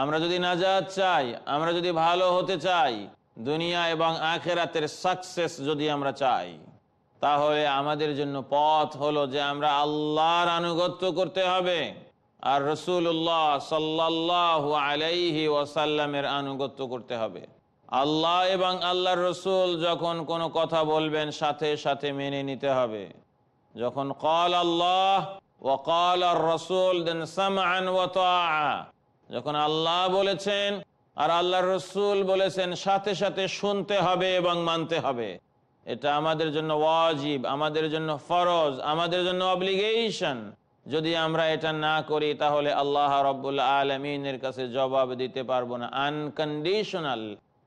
আমরা যদি নাজাদ চাই, আমরা যদি ভালো হতে চাই, দুনিয়া এবং আখেরাতের সাকসেস যদি আমরা চাই, তাহলে আমাদের জন্য পথ হলো যে আমরা আল্লাহর আনুগত্য করতে হবে। আর রসুল্লাহ সাল্লাহ আলাইহি ওয়াসাল্লামের আনুগত্য করতে হবে। আল্লাহ এবং আল্লাহর রসুল যখন কোনো কথা বলবেন, সাথে সাথে মেনে নিতে হবে। যখন কল আল্লাহ ও কল আর রসুল, দেন যখন আল্লাহ বলেছেন আর আল্লাহর রসুল বলেছেন, সাথে সাথে শুনতে হবে এবং মানতে হবে। এটা আমাদের জন্য ওয়াজিব, আমাদের জন্য ফরজ, আমাদের জন্য অব্লিগেশন। যদি আমরা এটা না করি, তাহলে আল্লাহ রব্বুল্লা আলমিনের কাছে জবাব দিতে পারব না। আনকন্ডিশনাল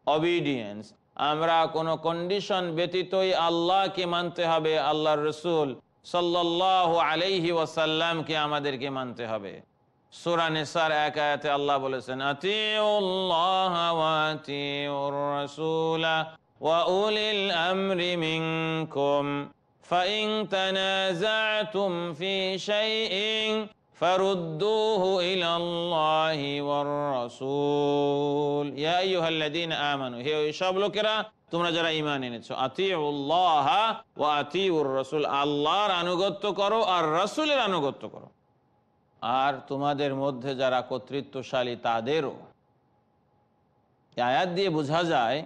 অবিডিয়েন্স আমরা কোনো কন্ডিশন ব্যতীতই আল্লাহকে মানতে হবে, আল্লাহর রসুল সাল্লাহ আলাইহি ওয়াসাল্লামকে আমাদেরকে মানতে হবে। সুরা নিসার এক আয়াতে আল্লাহ বলেছেন আতিউল্লাহ ওয়া আতিউর রাসূলা ওয়া উলিল আমরি মিনকুম فإن تنازعتم في شيء فردوه إلى الله والرسول يا أيها الذين آمنوا হে সব লোকেরা তোমরা যারা ঈমান এনেছো আতিউল্লাহ ওয়া আতিউর রাসূল আল্লাহর আনুগত্য করো আর রাসূলের আনুগত্য করো আর তোমাদের মধ্যে যারা কর্তৃত্বশালী তাদেরও। আয়াত দিয়ে বোঝা যায়,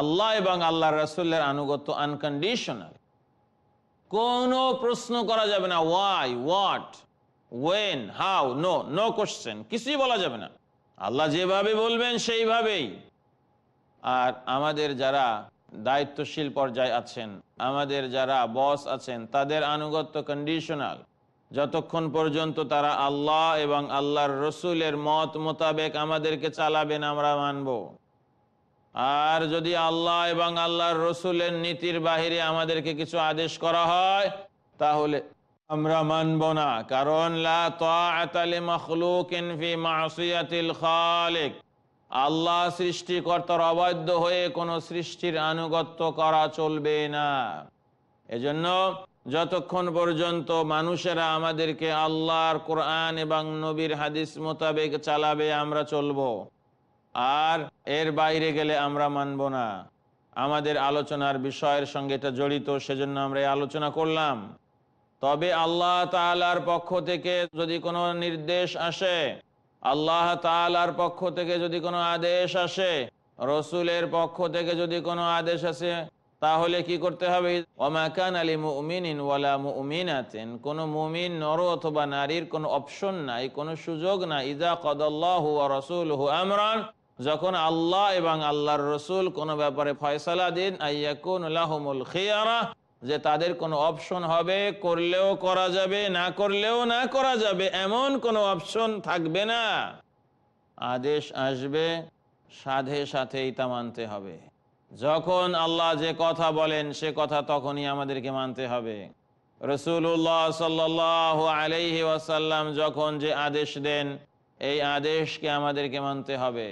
আল্লাহ এবং আল্লাহ রসুল্লের আনুগত্য আনকন্ডিশনাল কোনো প্রশ্ন করা যাবে না why what when how no no question কিছুই বলা যাবে না। আল্লাহ যেভাবে বলবেন সেইভাবেই। আর আমাদের যারা দায়িত্বশীল পর্যায়ে আছেন, আমাদের যারা বস আছেন, তাদের আনুগত্য কন্ডিশনাল যতক্ষণ পর্যন্ত তারা আল্লাহ এবং আল্লাহর রসুলের মত মোতাবেক আমাদেরকে চালাবেন আমরা মানব। আর যদি আল্লাহ এবং আল্লাহর রসুলের নীতির বাহিরে আমাদেরকে কিছু আদেশ করা হয়, তাহলে আমরা মানব না। কারণ আল্লাহ সৃষ্টিকর্তার অবাধ্য হয়ে কোনো সৃষ্টির আনুগত্য করা চলবে না। এজন্য যতক্ষণ পর্যন্ত মানুষেরা আমাদেরকে আল্লাহর কোরআন এবং নবীর হাদিস মোতাবেক চালাবে, আমরা চলবো। আর এর বাইরে গেলে আমরা মানব না। আমাদের আলোচনার বিষয়ের সঙ্গে এটা জড়িত, সেজন্য আমরা এই আলোচনা করলাম। তবে আল্লাহ তালার পক্ষ থেকে যদি কোনো নির্দেশ আসে, আল্লাহ তালার পক্ষ থেকে যদি কোনো আদেশ আসে, রসুলের পক্ষ থেকে যদি কোনো আদেশ আসে তাহলে কি করতে হবে? ওমাকান আলী মুমিন ওয়ালা মুমিনাতেন। কোনো মুমিন নর অথবা নারীর কোনো অপশন নাই, কোনো সুযোগ নাই। ইজা কদল্লাহ রসুল হু আমরান। যখন আল্লাহ এবং আল্লাহর রসুল কোনো ব্যাপারে ফয়সালা দিন আইয়াকুল খিয়ারা। যে তাদের কোনো অপশন হবে, করলেও করা যাবে, না করলেও না করা যাবে, এমন কোনো অপশন থাকবে না। আদেশ আসবে, সাধে সাথেই তা মানতে হবে। যখন আল্লাহ যে কথা বলেন, সে কথা তখনই আমাদেরকে মানতে হবে। রসুল্লাহ সাল্লাহ আলাইহি ওয়াসাল্লাম যখন যে আদেশ দেন, এই আদেশকে আমাদেরকে মানতে হবে।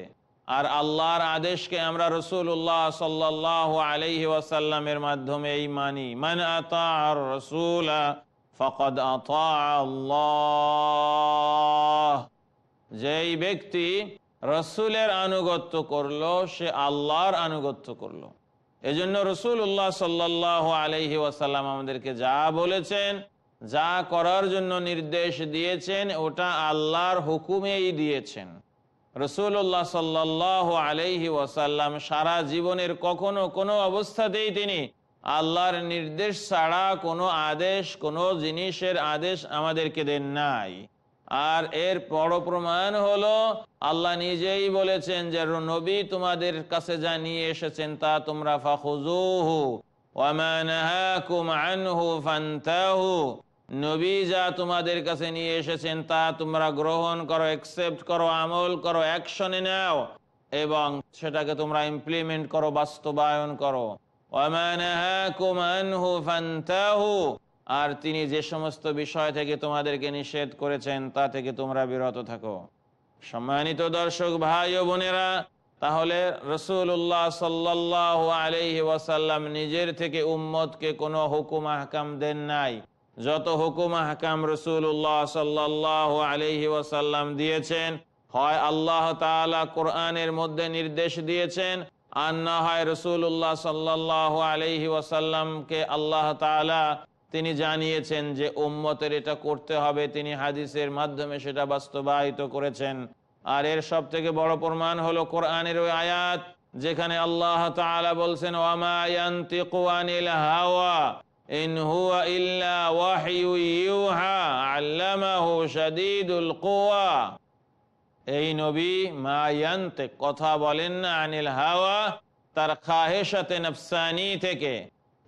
আর আল্লাহর আদেশকে আমরা রসুল্লাহ সাল্লাহ আলাইহি ওয়াসাল্লামের মাধ্যমে এই মানি। মান আতার রসুল ফকদ আল্লাহ। যেই ব্যক্তি রসুলের আনুগত্য করল, সে আল্লাহর আনুগত্য করল। এজন্য রসুল্লাহ সাল্লাহ আলহি ওয়াসাল্লাম আমাদেরকে যা বলেছেন, যা করার জন্য নির্দেশ দিয়েছেন, ওটা আল্লাহর হুকুমেই দিয়েছেন। রসুল্লাহ সাল্লাহ আলহি ওয়াসাল্লাম সারা জীবনের কখনো কোনো অবস্থাতেই তিনি আল্লাহর নির্দেশ ছাড়া কোনো আদেশ, কোনো জিনিসের আদেশ আমাদেরকে দেন নাই। আর এর বড় প্রমাণ হলো, আল্লাহ নিজেই বলেছেন যে নবী, তোমাদের কাছে যা নিয়ে এসেছেন তা তোমরা নবী যা তোমাদের কাছে নিয়ে এসেছেন তা তোমরা গ্রহণ করো একসেপ্ট করো, আমল করো অ্যাকশনে নাও এবং সেটাকে তোমরা ইমপ্লিমেন্ট করো, বাস্তবায়ন করো। আর তিনি যে সমস্ত বিষয় থেকে তোমাদেরকে নিষেধ করেছেন, তা থেকে তোমরা বিরত থাকো। সম্মানিত দর্শক ভাই ও বোনেরা, তাহলে রসুল্লাহ সাল্লাহ নিজের থেকে উম্মতকে কোনো হুকুম আহকাম দেন নাই। যত হুকুম হাকাম রসুল্লাহ সাল্লাহ আলহি ওয়াসাল্লাম দিয়েছেন, হয় আল্লাহ তাআলা কোরআনের মধ্যে নির্দেশ দিয়েছেন, আর না হয় রসুল্লাহ সাল্লাহ আলহি ওয়াসাল্লামকে আল্লাহ তাআলা তিনি জানিয়েছেন যে উম্মতের এটা করতে হবে, তিনি হাদিসের মাধ্যমে সেটা বাস্তবায়িত করেছেন। আর এর সব থেকে বড় প্রমাণ হলো কোরআনের ওই আয়াত, যেখানে আল্লাহ বলছেন হাওয়া এই নবী কথা বলেন না আনিল হাওয়া, তার খাহেশাতে নফসানি থেকে।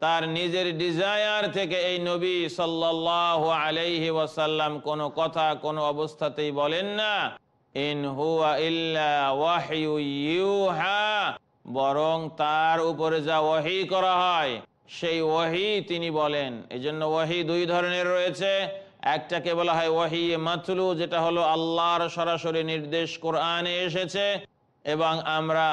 তার নিজের ডিজায়ার থেকে এই নবী সাল্লাল্লাহু আলাইহি ওয়াসাল্লাম কোনো কথা, কোনো অবস্থাতেই বলেন না। ইন হুয়া ইল্লা ওয়াহয়ু ইউহা, বরং তার উপরে যা ওয়াহি করা হয়, সেই ওয়াহি তিনি বলেন। এই জন্য ওয়াহি দুই ধরনের রয়েছে। একটাকে বলা হয় ওয়াহি মাতলু, যেটা হলো আল্লাহর সরাসরি নির্দেশ কোরআনে এসেছে, এবং আমরা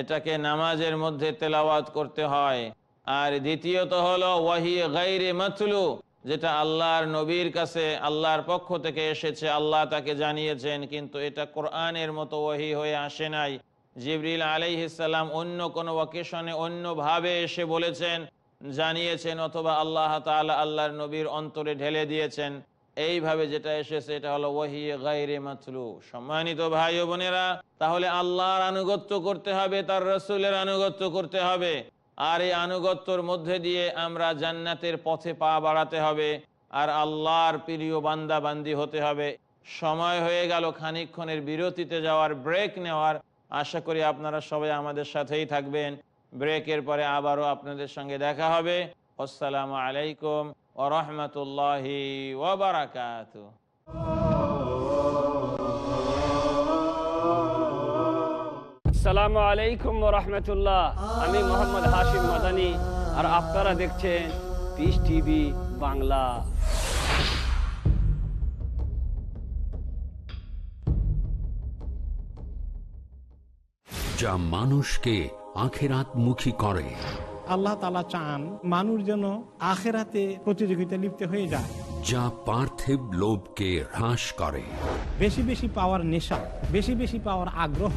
এটাকে নামাজের মধ্যে তেলাওয়াত করতে হয়। আর দ্বিতীয়ত হলো, ওয়াহি গাইরে মাতলু, যেটা আল্লাহর নবীর কাছে, আল্লাহর পক্ষ থেকে এসেছে, আল্লাহ তাকে জানিয়েছেন, কিন্তু এটা কোরআনের মতো ওয়াহি হয়ে আসে নাই। জিবরিল আলাইহিসাল্লাম অন্য কোনো ওকেশনে অন্যভাবে এসে বলেছেন, জানিয়েছেন, অথবা আল্লাহ তাআলা আল্লাহর নবীর অন্তরে ঢেলে দিয়েছেন। এইভাবে যেটা এসেছে, এটা হলো ওয়াহি গাইরে মাতলু। সম্মানিত ভাই বোনেরা, তাহলে আল্লাহর আনুগত্য করতে হবে, তার রসুলের আনুগত্য করতে হবে। আর এই আনুগত্যর মধ্যে দিয়ে আমরা জান্নাতের পথে পা বাড়াতে হবে, আর আল্লাহর প্রিয় বান্দা বান্দি হতে হবে। সময় হয়ে গেল খানিকক্ষণের বিরতিতে যাওয়ার ব্রেক নেওয়ার। আশা করি আপনারা সবাই আমাদের সাথেই থাকবেন। ব্রেকের পরে আবারও আপনাদের সঙ্গে দেখা হবে। আসসালামু আলাইকুম ও রহমতুল্লাহি ওবরাকাত সালামু আলাইকুম রহমতুল্লাহ। আমি মোহাম্মদ হাশিম মাদানি আর আপনারা দেখছেন পিস টিভি বাংলা। যা মানুষকে আখেরাত মুখী করে। আল্লাহ তালা চান মানুষ যেন আখেরাতে প্রতিযোগিতা লিপ্ত হয়ে যায়। যা পার্থিব লোভকে হ্রাস করে। বেশি বেশি পাওয়ার নেশা বেশি বেশি পাওয়ার আগ্রহ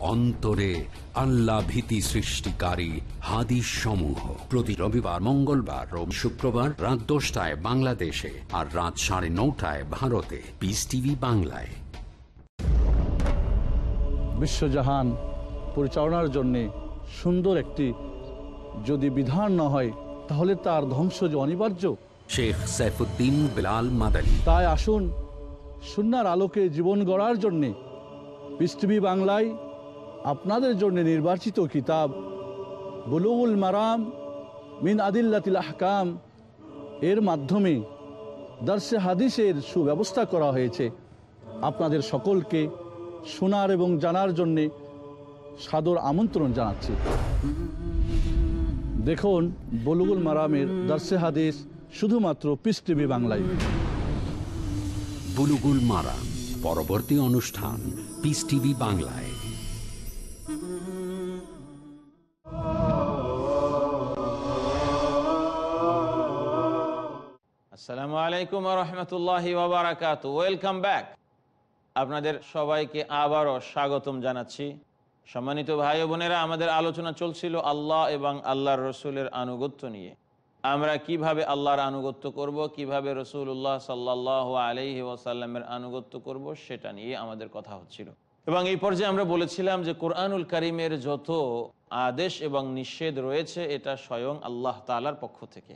অন্তরে আল্লাহ ভীতি সৃষ্টিকারী হাদিস সমূহ প্রতি রবিবার মঙ্গলবার ও শুক্রবার রাত দশটায় বাংলাদেশে আর রাত সাড়ে নটায় ভারতে। পিস টিভি বাংলায়। বিশ্বজাহান পরিচালনার জন্যে সুন্দর একটি যদি বিধান না হয় তাহলে তার ধ্বংস যে অনিবার্য। শেখ সাইফুদ্দিন বিলাল মাদানী। তাই আসুন সুনার আলোকে জীবন গড়ার জন্যে পৃথিবী বাংলায় আপনাদের জন্য নির্বাচিত কিতাব, বুলুগুল মারাম মিন আদিল্লাতিল আহকাম। এর মাধ্যমে দার্সে হাদিসের সুব্যবস্থা করা হয়েছে। আপনাদের সকলকে শোনার এবং জানার জন্যে সাদর আমন্ত্রণ জানাচ্ছি। দেখুন, বলুগুল মারামের দার্সে হাদিস শুধুমাত্র পিস টিভি বাংলায়। বুলুগুল মারা পরবর্তী অনুষ্ঠান পিস টিভি বাংলায়। আসসালামু আলাইকুম রহমতুল্লাহ ওবরাকাত ওয়েলকাম ব্যাক আপনাদের সবাইকে আবারও স্বাগতম জানাচ্ছি। সম্মানিত ভাই বোনেরা, আমাদের আলোচনা চলছিল আল্লাহ এবং আল্লাহর রসুলের আনুগত্য নিয়ে। আমরা কীভাবে আল্লাহর আনুগত্য করব, কীভাবে রসুল্লাহ সাল্লাহ আলহি ওয়াসাল্লামের আনুগত্য করব, সেটা নিয়ে আমাদের কথা হচ্ছিল। এবং এই পর্যায়ে আমরা বলেছিলাম যে কোরআনুল করিমের যত আদেশ এবং নিষেধ রয়েছে, এটা স্বয়ং আল্লাহ তালার পক্ষ থেকে।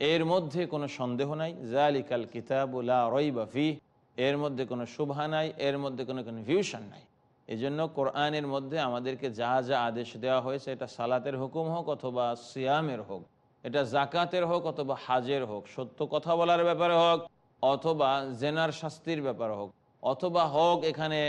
এর মধ্যে কোনো সন্দেহ নাই, জালিকাল কিতাবুল্লা রইবাফি এর মধ্যে কোনো শুভা নাই, এর মধ্যে কোনো কনফিউশন নাই। এই জন্য কোরআনের মধ্যে আমাদেরকে যা যা আদেশ দেওয়া হয়েছে, এটা সালাতের হুকুম হোক অথবা সিয়ামের হোক, এটা জাকাতের হোক অথবা হাজের হোক, সত্য কথা বলার ব্যাপারে হোক, অথবা জেনার শাস্তির ব্যাপারে হোক, অথবা হোক এখানে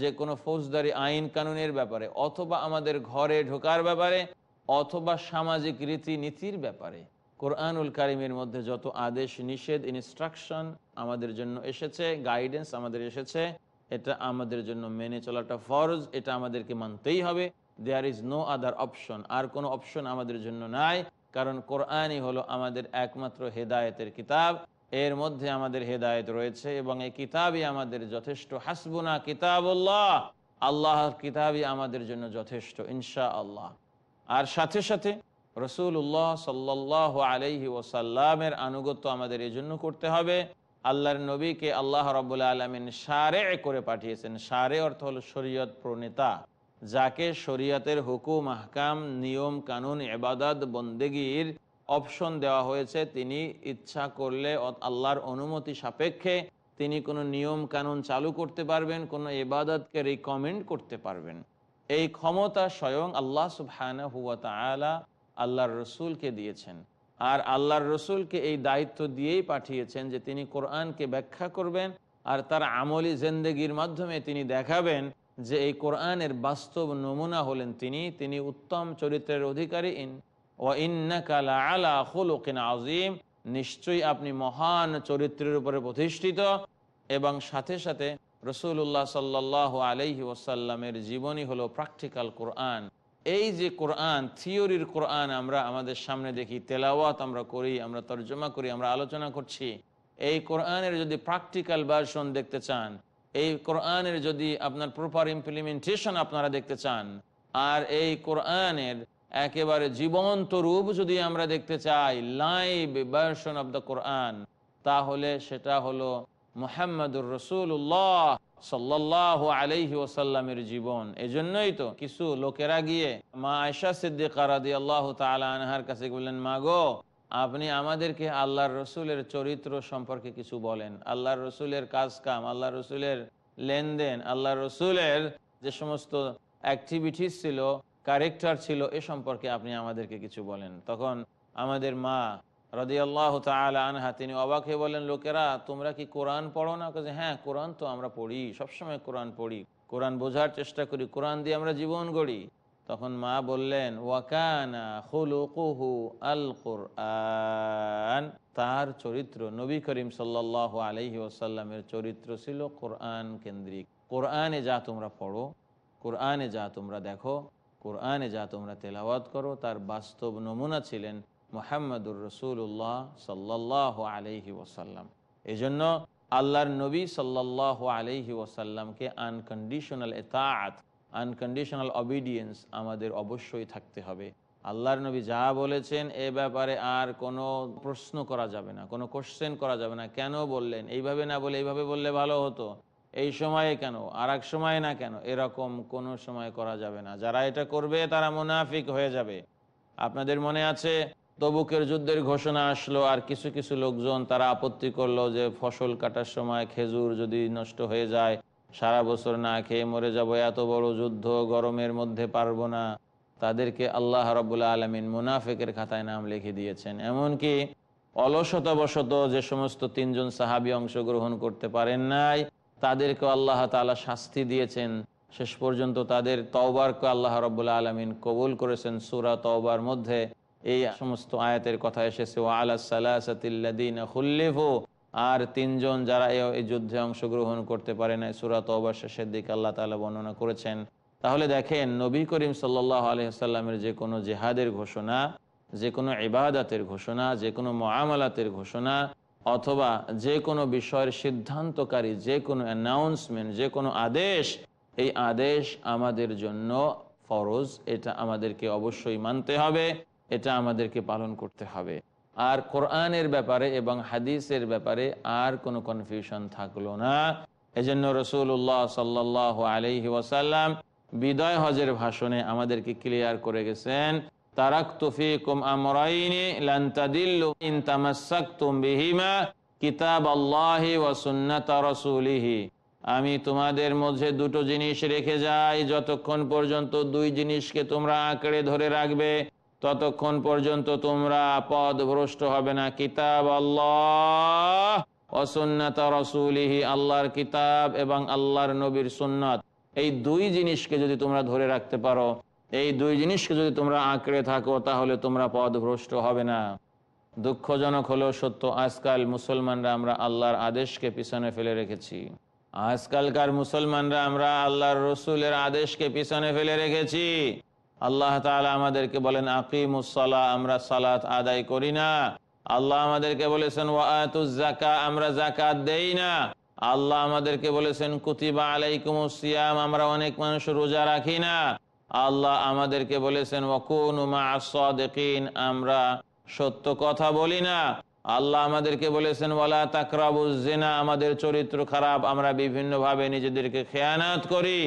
যে কোনো ফৌজদারি আইন কানুনের ব্যাপারে, অথবা আমাদের ঘরে ঢোকার ব্যাপারে, অথবা সামাজিক রীতিনীতির ব্যাপারে। কোরআনুল কারিমের মধ্যে যত আদেশ, নিষেধ ইনস্ট্রাকশন আমাদের জন্য এসেছে গাইডেন্স আমাদের এসেছে, এটা আমাদের জন্য মেনে চলাটা ফরজ, এটা আমাদেরকে মানতেই হবে। There is no other option আর কোনো অপশন আমাদের জন্য নাই, কারণ কোরআনই হলো আমাদের একমাত্র হেদায়েতের কিতাব। এর মধ্যে আমাদের হেদায়েত রয়েছে এবং এই কিতাবই আমাদের যথেষ্ট। হাসবুনা কিতাবুল্লাহ, আল্লাহর কিতাবই আমাদের জন্য যথেষ্ট ইনশা আল্লাহ আর সাথে সাথে রসুল্লাহ সাল্লাহ আলহি ওসাল্লামের আনুগত্য আমাদের এই জন্য করতে হবে। আল্লাহর নবীকে আল্লাহ রবুল্লা আলমিন সারে করে পাঠিয়েছেন। সারে অর্থ হল শরীয়ত প্রণেতা, যাকে শরীয়তের হুকুম, আহকাম, নিয়ম, কানুন এবাদত বন্দেগীর অপশন দেওয়া হয়েছে। তিনি ইচ্ছা করলে আল্লাহর অনুমতি সাপেক্ষে তিনি কোনো নিয়ম, কানুন চালু করতে পারবেন, কোনো এবাদতকে রিকমেন্ড করতে পারবেন। এই ক্ষমতা স্বয়ং আল্লাহ সুবহান হুয়া তালা আল্লাহর রসুলকে দিয়েছেন। আর আল্লাহর রসুলকে এই দায়িত্ব দিয়েই পাঠিয়েছেন যে তিনি কোরআনকে ব্যাখ্যা করবেন আর তার আমলি জেন্দেগির মাধ্যমে তিনি দেখাবেন যে এই কোরআনের বাস্তব নমুনা হলেন তিনি। তিনি উত্তম চরিত্রের অধিকারী। ইন ও ইন্নাকালা আলা খুলুকিন আজিম নিশ্চয়ই আপনি মহান চরিত্রের উপরে প্রতিষ্ঠিত এবং সাথে সাথে রসুল্লাহ সাল্লাহ আলহি ওসাল্লামের জীবনী হলো প্র্যাকটিক্যাল কোরআন। এই যে কোরআন, থিওরির কোরআন আমরা আমাদের সামনে দেখি, তেলাওয়াত আমরা করি, আমরা তর্জমা করি, আমরা আলোচনা করছি। এই কোরআনের যদি প্র্যাকটিক্যাল ভার্সন দেখতে চান, এই কোরআনের যদি আপনার প্রপার ইমপ্লিমেন্টেশন আপনারা দেখতে চান, আর এই কোরআনের একেবারে জীবন্ত রূপ যদি আমরা দেখতে চাই live version of the Quran তাহলে সেটা হলো মোহাম্মদুর রসুল্লাহ জীবন। এজন্যই তো কিছু লোকেরা গিয়ে মা আয়সা আল্লাহ কাছে বললেন, মা গো, আপনি আমাদেরকে আল্লাহর রসুলের চরিত্র সম্পর্কে কিছু বলেন। আল্লাহর রসুলের কাজ কাম আল্লাহ রসুলের লেনদেন আল্লাহ রসুলের যে সমস্ত অ্যাক্টিভিটিস ছিল ক্যারেক্টার ছিল, এ সম্পর্কে আপনি আমাদেরকে কিছু বলেন। তখন আমাদের মা রদিয়াল্লাহ তালা আনহা, তিনি অবাক হয়ে বলেন লোকেরা, তোমরা কি কোরআন পড়ো না? কাজে হ্যাঁ কোরআন তো আমরা পড়ি, সবসময় কোরআন পড়ি। কোরআন বোঝার চেষ্টা করি, কোরআন দিয়ে আমরা জীবন গড়ি। তখন মা বললেন ওয়াকানা খুলুকুহু আল কোরআন তার চরিত্র, নবী করিম সাল্লাহ আলহি ওসাল্লামের চরিত্র ছিল কোরআন কেন্দ্রিক। কোরআনে যা তোমরা পড়ো, কোরআনে যা তোমরা দেখো, কোরআনে যা তোমরা তেলাওয়াত করো, তার বাস্তব নমুনা ছিলেন মোহাম্মদুর রসুল্লাহ সাল্লাহ আলহি ওসাল্লাম এই জন্য আল্লাহর নবী সাল্লাহ আলহি ওসাল্লামকে আনকন্ডিশনাল এতাত আনকন্ডিশনাল অবিডিয়েন্স আমাদের অবশ্যই থাকতে হবে। আল্লাহর নবী যা বলেছেন এ ব্যাপারে আর কোনো প্রশ্ন করা যাবে না, কোনো কোশ্চেন করা যাবে না। কেন বললেন? এইভাবে না বলে এইভাবে বললে ভালো হতো? এই সময়ে কেন? আর এক সময় না কেন? এরকম কোনো সময় করা যাবে না। যারা এটা করবে তারা মুনাফিক হয়ে যাবে। আপনাদের মনে আছে তবুকের যুদ্ধের ঘোষণা আসলো আর কিছু কিছু লোকজন তারা আপত্তি করল যে ফসল কাটার সময় খেজুর যদি নষ্ট হয়ে যায়, সারা বছর না খেয়ে মরে যাব, এত বড় যুদ্ধ গরমের মধ্যে পারব না। তাদেরকে আল্লাহ রবুল্লা আলমিন মুনাফেকের খাতায় নাম লিখে দিয়েছেন। এমনকি অলসতাবশত যে সমস্ত তিনজন সাহাবি অংশগ্রহণ করতে পারেন নাই, তাদেরকে আল্লাহ তালা শাস্তি দিয়েছেন। শেষ পর্যন্ত তাদের তওবারকে আল্লাহ রবুল্লা আলমিন কবুল করেছেন। সুরা তওবার মধ্যে এই সমস্ত আয়াতের কথা এসেছে ও আল্লাহ খুল্লিফু আর তিনজন যারা এই যুদ্ধে অংশগ্রহণ করতে পারে না সুরাত তওবার শেষের দিকে আল্লাহ তালা বর্ণনা করেছেন। তাহলে দেখেন নবী করিম সাল্লাহ আলহিহাল্লামের যে কোনো জেহাদের ঘোষণা যে কোনো ইবাদাতের ঘোষণা যে কোনো মহামালাতের ঘোষণা অথবা যে কোনো বিষয়ের সিদ্ধান্তকারী যে কোনো অ্যানাউন্সমেন্ট যে কোনো আদেশ এই আদেশ আমাদের জন্য ফরজ এটা আমাদেরকে অবশ্যই মানতে হবে। এটা আমাদেরকে পালন করতে হবে। আর কোরআনের ব্যাপারে এবং হাদিসের ব্যাপারে আর কোনো কনফিউশন থাকল না। এজন্য রসুল্লাহ সাল্লাহ আলহি ওয়াসাল্লাম বিদয় হজের ভাষণে আমাদেরকে ক্লিয়ার করে গেছেন তারাক তুফিকুম আমরাইনি কিতাব আল্লাহি ওয়া আমি তোমাদের মধ্যে দুটো জিনিস রেখে যাই, যতক্ষণ পর্যন্ত দুই জিনিসকে তোমরা আঁকড়ে ধরে রাখবে। ততক্ষণ পর্যন্ত তোমরা পদ ভ্রষ্ট হবে না। কিতাব আল্লাহ অসুন্নত রসুলিহি, আল্লাহর কিতাব এবং আল্লাহর নবীর সুন্নত। এই দুই জিনিসকে যদি তোমরা ধরে রাখতে পারো, এই দুই জিনিসকে যদি তোমরা আঁকড়ে থাকো, তাহলে তোমরা পদ ভ্রষ্ট হবে না। দুঃখজনক হলেও সত্য, আজকাল মুসলমানরা আমরা আল্লাহর আদেশকে পিছনে ফেলে রেখেছি। আজকালকার মুসলমানরা আমরা আল্লাহর রসুলের আদেশকে পিছনে ফেলে রেখেছি। আল্লাহ তাআলা আমাদেরকে বলেন আকিমুসলা আমরা সালাত আদায় করি না। আল্লাহ আমাদেরকে বলেছেন আমরা জাকাত দেই না। আল্লাহ আমাদেরকে বলেছেন, কুতিবা আলাইকুম সিয়াম, আমরা অনেক মানুষ রোজা রাখি না। আল্লাহ আমাদেরকে বলেছেন ওয়াকুনুমা সাদিকিন, আমরা সত্য কথা বলি না। আল্লাহ আমাদেরকে বলেছেন, ওয়ালা তাকরাবুজ্জিনা আমাদের চরিত্র খারাপ, আমরা বিভিন্নভাবে নিজেদেরকে খেয়ানাত করি।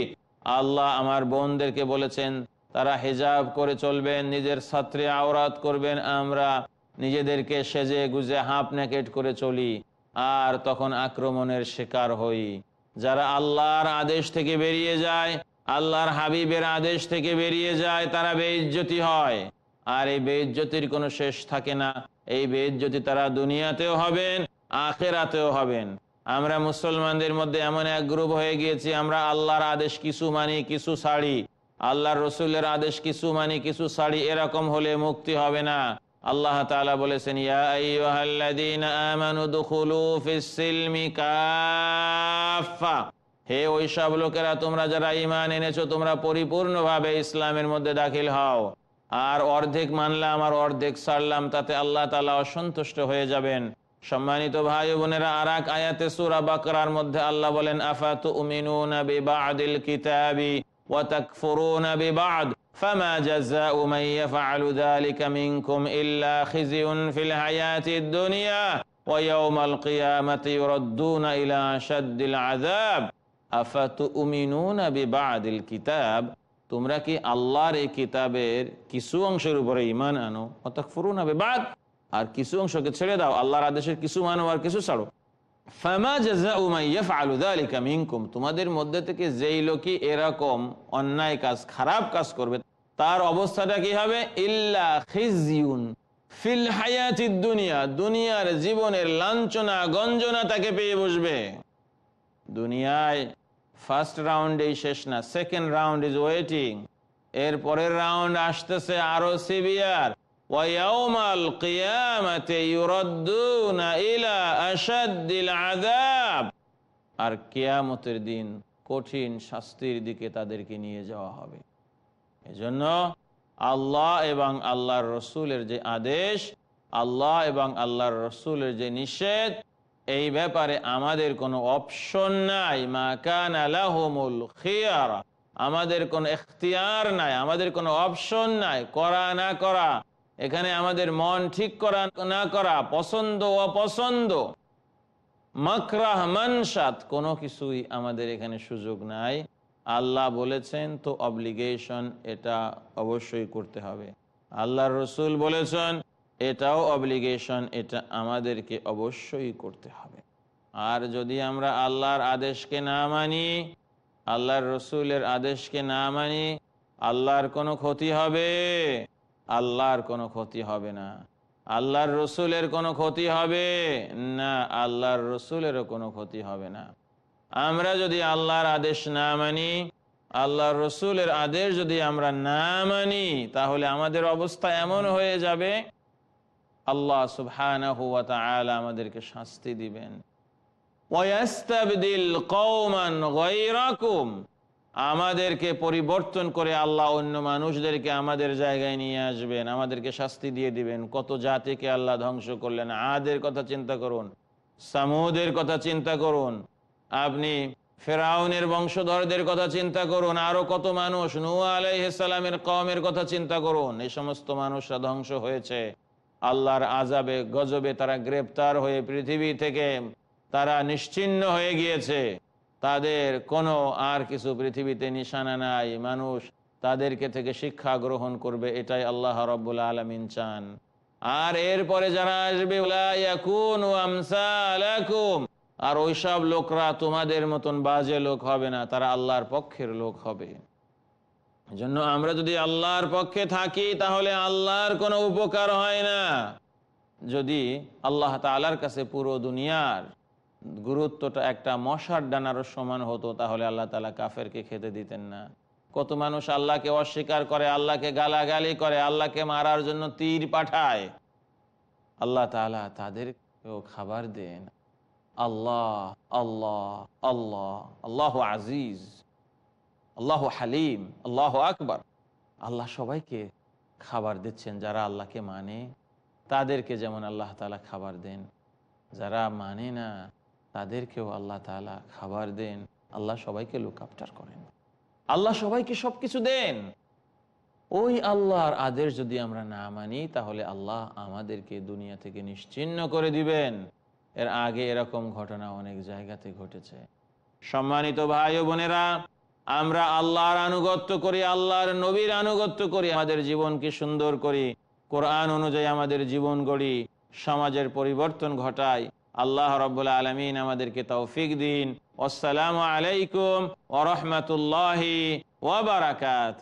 আল্লাহ আমার বোনদেরকে বলেছেন তারা হেজাব করে চলবেন, নিজের ছাত্রে আওরাত করবেন, আমরা নিজেদেরকে সেজে গুজে হাফ নেকেট করে চলি, আর তখন আক্রমণের শিকার হই। যারা আল্লাহর আদেশ থেকে বেরিয়ে যায়, আল্লাহর হাবিবের আদেশ থেকে বেরিয়ে যায়, তারা বেইজ্জতি হয়। আর এই বেইজ্জতির কোনো শেষ থাকে না। এই বেইজ্জতি তারা দুনিয়াতেও হবেন, আখেরাতেও হবেন। আমরা মুসলমানদের মধ্যে এমন এক গ্রুপ হয়ে গিয়েছি, আমরা আল্লাহর আদেশ কিছু মানি, কিছু ছাড়ি। আল্লাহর রসুলের আদেশ কিছু মানি, কিছু ছাড়ি, এরকম হলে মুক্তি হবে না। আল্লাহ তাআলা বলেছেন হে ওইসব লোকেরা, তোমরা যারা ঈমান এনেছো, তোমরা পরিপূর্ণভাবে ইসলামের মধ্যে দাখিল হও। আর অর্ধেক মানলাম, আর অর্ধেক ছাড়লাম, তাতে আল্লাহ তাআলা অসন্তুষ্ট হয়ে যাবেন। সম্মানিত ভাই বোনেরা আর এক আয়াতে সূরা বাকরার মধ্যে আল্লাহ বলেন আফাতু উমিনুনা কিতাবি? ওয়া তাকফুরুনা বিবাদ فما جزاء من يفعل ذلك منكم إلا خزي في الحياة الدنيا ويوم القيامة يردون إلى شد العذاب أفتؤمنون ببعض الكتاب তোমরা কি আল্লাহর এই কিতাবের কিছু অংশের উপরে ইমান আনো অতকফরুন হবে বাদ আর কিছু অংশকে ছেড়ে দাও আল্লাহর আদেশের কিছু মানো আর কিছু ছাড়ো তোমাদের মধ্যে থেকে যেই লোকই এরকম অন্যায় কাজ, খারাপ কাজ করবে, তার অবস্থাটা কি হবে? ফিল হায়াতিদ দুনিয়া, দুনিয়ার জীবনের লাঞ্ছনা, গঞ্জনা তাকে পেয়ে বসবে। দুনিয়ায় ফার্স্ট রাউন্ডেই শেষ না সেকেন্ড রাউন্ড ইজ ওয়েটিং এর পরের রাউন্ড আসতেছে আরও সিভিয়ার। আর কিয়ামতের দিন কঠিন শাস্তির দিকে তাদেরকে নিয়ে যাওয়া হবে। এজন্য আল্লাহ এবং আল্লাহর রসুলের যে আদেশ, আল্লাহ এবং আল্লাহর রসুলের যে নিষেধ, এই ব্যাপারে আমাদের কোনো অপশন নাই। মা কান আমাদের কোনো এখতিয়ার নাই, আমাদের কোনো অপশন নাই। করা না করা। এখানে আমাদের মন ঠিক করা, না করা, পছন্দ, অপছন্দ, মাকরাহ, মানসাত, কোনো কিছুই আমাদের এখানে সুযোগ নাই। আল্লাহ বলেছেন, তো অব্লিগেশন এটা অবশ্যই করতে হবে। আল্লাহর রসুল বলেছেন, এটাও অব্লিগেশন এটা আমাদেরকে অবশ্যই করতে হবে। আর যদি আমরা আল্লাহর আদেশকে না মানি, আল্লাহর রসুলের আদেশকে না মানি, আল্লাহর কোনো ক্ষতি হবে? আল্লাহর কোনো ক্ষতি হবে না। আল্লাহর রসুলের কোনো ক্ষতি হবে না, আল্লাহর রসুলেরও কোনো ক্ষতি হবে না। আমরা যদি আল্লাহর আদেশ না মানি, আল্লাহর রসুলের আদেশ যদি আমরা না মানি, তাহলে আমাদের অবস্থা এমন হয়ে যাবে। আল্লাহ তাআলা আমাদেরকে শাস্তি দিবেন। ওয়াস্তাবদিল আমাদেরকে পরিবর্তন করে আল্লাহ অন্য মানুষদেরকে আমাদের জায়গায় নিয়ে আসবেন, আমাদেরকে শাস্তি দিয়ে দিবেন। কত জাতিকে আল্লাহ ধ্বংস করলেন? আদের কথা চিন্তা করুন, সামুদের কথা চিন্তা করুন, আপনি ফেরাউনের বংশধরদের কথা চিন্তা করুন, আরও কত মানুষ? নুয়া আলাইসালামের কমের কথা চিন্তা করুন। এই সমস্ত মানুষরা ধ্বংস হয়েছে। আল্লাহর আজাবে গজবে তারা গ্রেপ্তার হয়ে পৃথিবী থেকে তারা নিশ্চিন্ন হয়ে গিয়েছে। তাদের কোনো আর কিছু পৃথিবীতে নিশানা নাই। মানুষ তাদেরকে থেকে শিক্ষা গ্রহণ করবে, এটাই আল্লাহ রব্বুল আলমিন চান। আর এরপরে যারা আসবে আর ওইসব লোকরা তোমাদের মতন বাজে লোক হবে না, তারা আল্লাহর পক্ষের লোক হবে। জন্য আমরা যদি আল্লাহর পক্ষে থাকি, তাহলে আল্লাহর কোনো উপকার হয় না। যদি আল্লাহ তালার কাছে পুরো দুনিয়ার গুরুত্বটা একটা মশার ডানারও সমান হতো, তাহলে আল্লাহ তালা কাফেরকে খেতে দিতেন না। কত মানুষ আল্লাহকে অস্বীকার করে, আল্লাহকে গালাগালি করে, আল্লাহকে মারার জন্য তীর পাঠায়। আল্লাহ তালা তাদেরকেও খাবার দেন। আল্লাহ আল্লাহ আল্লাহ আল্লাহ আজিজ, আল্লাহ হালিম, আল্লাহ আকবার। আল্লাহ সবাইকে খাবার দিচ্ছেন যারা আল্লাহকে মানে। তাদেরকে যেমন আল্লাহ তালা খাবার দেন, যারা মানে না তাদেরকেও আল্লাহ তালা খাবার দেন। আল্লাহ সবাইকে লুক আফটার করেন। আল্লাহ সবাইকে সব কিছু দেন। ওই আল্লাহর আদেশ যদি আমরা না মানি, তাহলে আল্লাহ আমাদেরকে দুনিয়া থেকে নিশ্চিন্ন করে দিবেন। এর আগে এরকম ঘটনা অনেক জায়গাতে ঘটেছে। সম্মানিত ভাই বোনেরা, আমরা আল্লাহর আনুগত্য করি, আল্লাহর নবীর আনুগত্য করি, আমাদের জীবনকে সুন্দর করি, কোরআন অনুযায়ী আমাদের জীবন গড়ি, সমাজের পরিবর্তন ঘটাই। আল্লাহ রব্বুল্লা আলমিন আমাদেরকে তৌফিক দিন। আসসালামু আলাইকুম ওরহমতুল্লাহি ওবরাকাত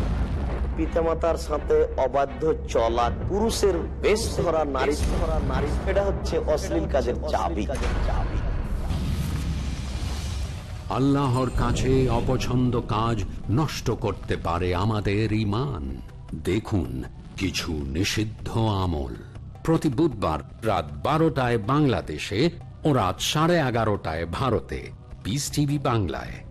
পিতামাতার সাথে অবাধ্য চলা পুরুষের বেশ ধরা নারী ধরা নারী এটা হচ্ছে অশ্লীল কাজের চাবি। চাবি। আল্লাহর কাছে অপছন্দ কাজ নষ্ট করতে পারে আমাদের ইমান দেখুন কিছু নিষিদ্ধ আমল। প্রতি বুধবার রাত বারোটায় বাংলাদেশে ও রাত সাড়ে এগারোটায় ভারতে। পিস টিভি বাংলায়।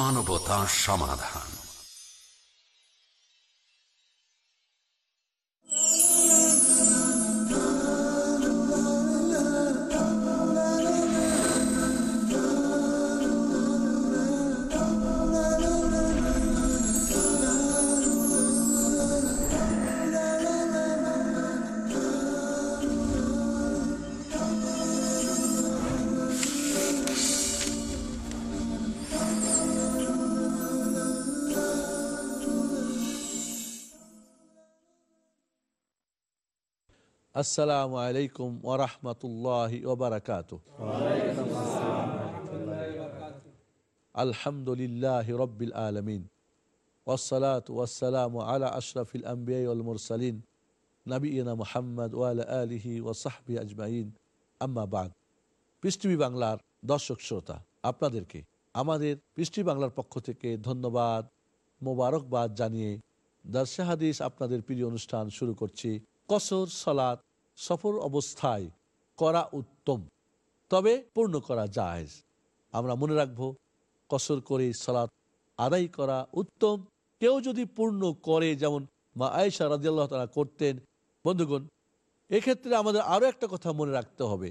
মানবতা সমাধান। আসসালামু আলাইকুম ওরহমতুল্লাহ ওবরাকাত আলহামদুলিল্লাহ রব্বিল আলমিন। ওসলাত ওয়াসালাম আলা আশরফিল আম্বিয়াল মুরসালিন। নবীনা মোহাম্মদ ওয়ালা আলিহি ওসাহবি আজমাইন। আম্মা বাদ। পৃষ্টিভি বাংলার দর্শক শ্রোতা, আপনাদেরকে আমাদের পৃষ্টি বাংলার পক্ষ থেকে ধন্যবাদ, মোবারকবাদ জানিয়ে দর্শে হাদিস আপনাদের প্রিয় অনুষ্ঠান শুরু করছি। কসর সলাৎ সফর অবস্থায় করা উত্তম। তবে পূর্ণ করা যায় আমরা মনে রাখব, কসর করে সলাৎ আদায় করা উত্তম। কেউ যদি পূর্ণ করে, যেমন মা আয়েশা রাজিয়াল্লাহ তারা করতেন, বন্ধুগণ, এক্ষেত্রে আমাদের আরও একটা কথা মনে রাখতে হবে,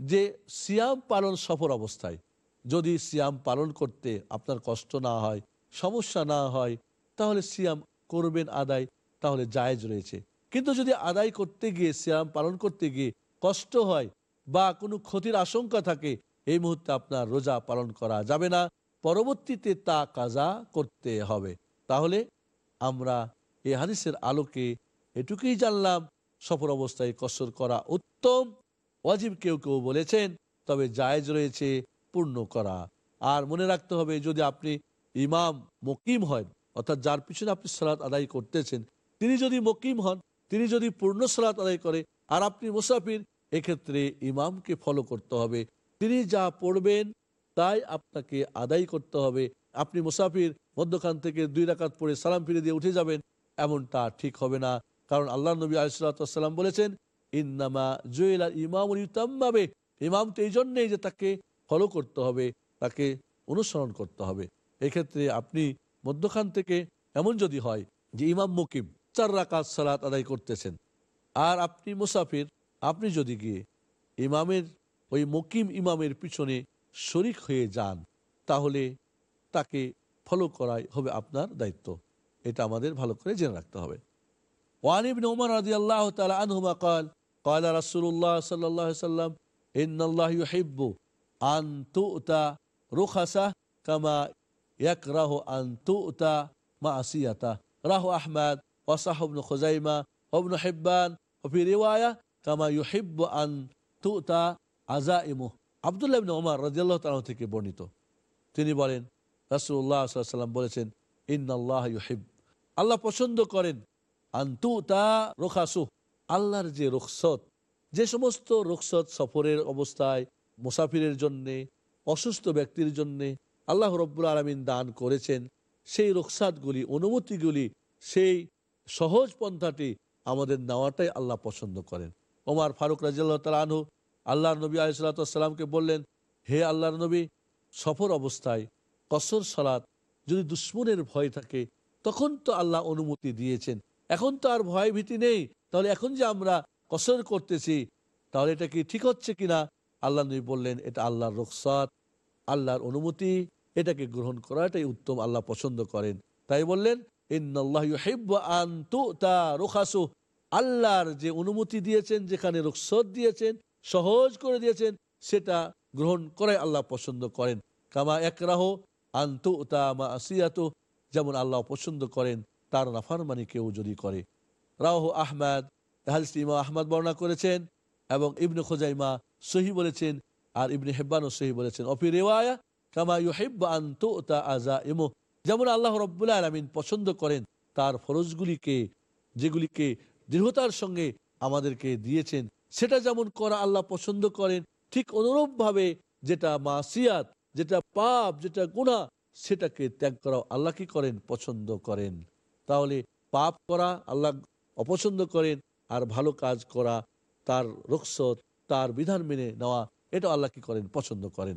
যে সিয়াম পালন সফর অবস্থায়। যদি সিয়াম পালন করতে আপনার কষ্ট না হয়, সমস্যা না হয়, তাহলে সিয়াম করবেন আদায়, তাহলে জায়েজ রয়েছে। কিন্তু যদি আদায় করতে গিয়ে, সিয়াম পালন করতে গিয়ে কষ্ট হয় বা কোনো ক্ষতির আশঙ্কা থাকে, এই মুহূর্তে আপনার রোজা পালন করা যাবে না। পরবর্তীতে তা কাজা করতে হবে। তাহলে আমরা এই হাদিসের আলোকে এটুকুই জানলাম সফর অবস্থায় কসর করা উত্তম। অজীব কেউ কেউ বলেছেন, তবে জায়েজ রয়েছে পূর্ণ করা। আর মনে রাখতে হবে, যদি আপনি ইমাম মকিম হয় অর্থাৎ যার পিছনে আপনি সালাত আদায় করতেছেন, তিনি যদি মকিম হন তিনি যদি পূর্ণ সালাত আদায় করে, আর আপনি মুসাফির, এক্ষেত্রে ইমামকে ফলো করতে হবে। তিনি যা পড়বেন, তাই আপনাকে আদায় করতে হবে। আপনি মুসাফির, মধ্যখান থেকে দুই রাকাত পড়ে সালাম ফিরে দিয়ে উঠে যাবেন, এমনটা ঠিক হবে না। কারণ আল্লাহ নবী আলিসাল্লাম বলেছেন, ইন্নামা জুয়েলা ইমাম ইউতাম্মাবে ইমাম তো এই জন্যেই যে তাকে ফলো করতে হবে, তাকে অনুসরণ করতে হবে। এক্ষেত্রে আপনি মধ্যখান থেকে, এমন যদি হয় যে ইমাম মুকিম চার রাকাত সালাত আদায় করতেছেন। আর আপনি মুসাফির, আপনি যদি গিয়ে ইমামের, ওই মকিম ইমামের পিছনে শরিক হয়ে যান, তাহলে তাকে ফলো করাই হবে আপনার দায়িত্ব। এটা আমাদের ভালো করে জেনে রাখতে হবে। রাহ আন আহমাদ ওয়াসাহবনু খোজাইমা হবনু হেব্বান হফি রিওয়ায়া কামা ইউহিব্ব আন তুতা আজা ইমু আবদুল্লাহ ইবনে ওমর রাজিয়াল্লাহ তালা থেকে বর্ণিত। তিনি বলেন রাসুল্লাহ সাল্লাম বলেছেন ইন্নআল্লাহ ইউহিব আল্লাহ পছন্দ করেন আন্তু তা রোখাসু। আল্লাহর যে রুখসত, যে সমস্ত রুখসত সফরের অবস্থায়, মুসাফিরের জন্যে, অসুস্থ ব্যক্তির জন্যে আল্লাহ রব্বুল আলমিন দান করেছেন, সেই রুখসাদগুলি অনুমতিগুলি সেই সহজ পন্থাটি আমাদের নেওয়াটাই আল্লাহ পছন্দ করেন। ওমার ফারুক রাজিয়াল্লাহ তালা আনহু নবী আলিসাল্লাতামকে বললেন, হে আল্লাহর নবী, সফর অবস্থায় কসর সলাৎ যদি দুশ্মনের ভয় থাকে, তখন তো আল্লাহ অনুমতি দিয়েছেন। এখন তো আর ভয় ভীতি নেই। তাহলে এখন যে আমরা কসর করতেছি, তাহলে এটা কি ঠিক হচ্ছে কিনা? আল্লাহ নবী বললেন, এটা আল্লাহর রুখসাত, আল্লাহর অনুমতি। এটাকে গ্রহণ করাটাই উত্তম, আল্লাহ পছন্দ করেন। তাই বললেন আল্লাহর যে অনুমতি দিয়েছেন, যেখানে রুখসত দিয়েছেন, সহজ করে দিয়েছেন, সেটা গ্রহণ করাই আল্লাহ পছন্দ করেন। কামা একরাহ আন্তু আসিয়াত যেমন আল্লাহ পছন্দ করেন, তার নাফারমানি কেউ যদি করে। রাহ আহমদ ইমা আহমদ বর্ণনা করেছেন এবং ইবনে খোজাইমা সহি বলেছেন আর ইবনে হেব্বানও সহি বলেছেন। অফি রেওয়ায়া, কামা ইউহিব্বা আন্তু তা আজা ইমো যেমন আল্লাহ রব্বুল্লাহ আলমিন পছন্দ করেন, তার ফরজগুলিকে, যেগুলিকে দৃঢ়তার সঙ্গে আমাদেরকে দিয়েছেন, সেটা যেমন করা আল্লাহ পছন্দ করেন, ঠিক অনুরূপভাবে যেটা মাসিয়াত, যেটা পাপ, যেটা গুণা সেটাকে ত্যাগ করা আল্লাহ কি করেন? পছন্দ করেন। তাহলে পাপ করা আল্লাহ অপছন্দ করেন, আর ভালো কাজ করা তার রুখসত, তার বিধান মেনে নেওয়া এটা আল্লাহ কি করেন? পছন্দ করেন।